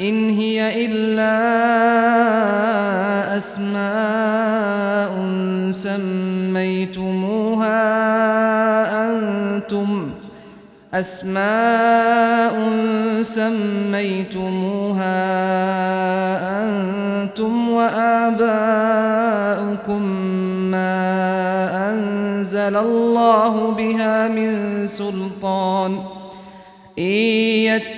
إن هي إلا أسماء سميتموها أنتم أسماء سميتموها أنتم وآباؤكم ما أنزل الله بها من سلطان إن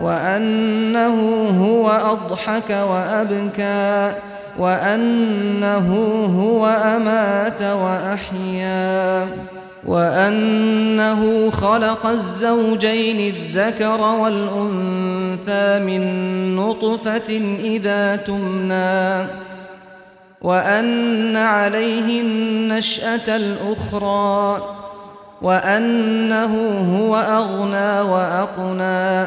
وأنه هو أضحك وأبكى وأنه هو أمات وأحيا وأنه خلق الزوجين الذكر والأنثى من نطفة إذا تمنى وأن عليه النشأة الأخرى وأنه هو أغنى وأقنى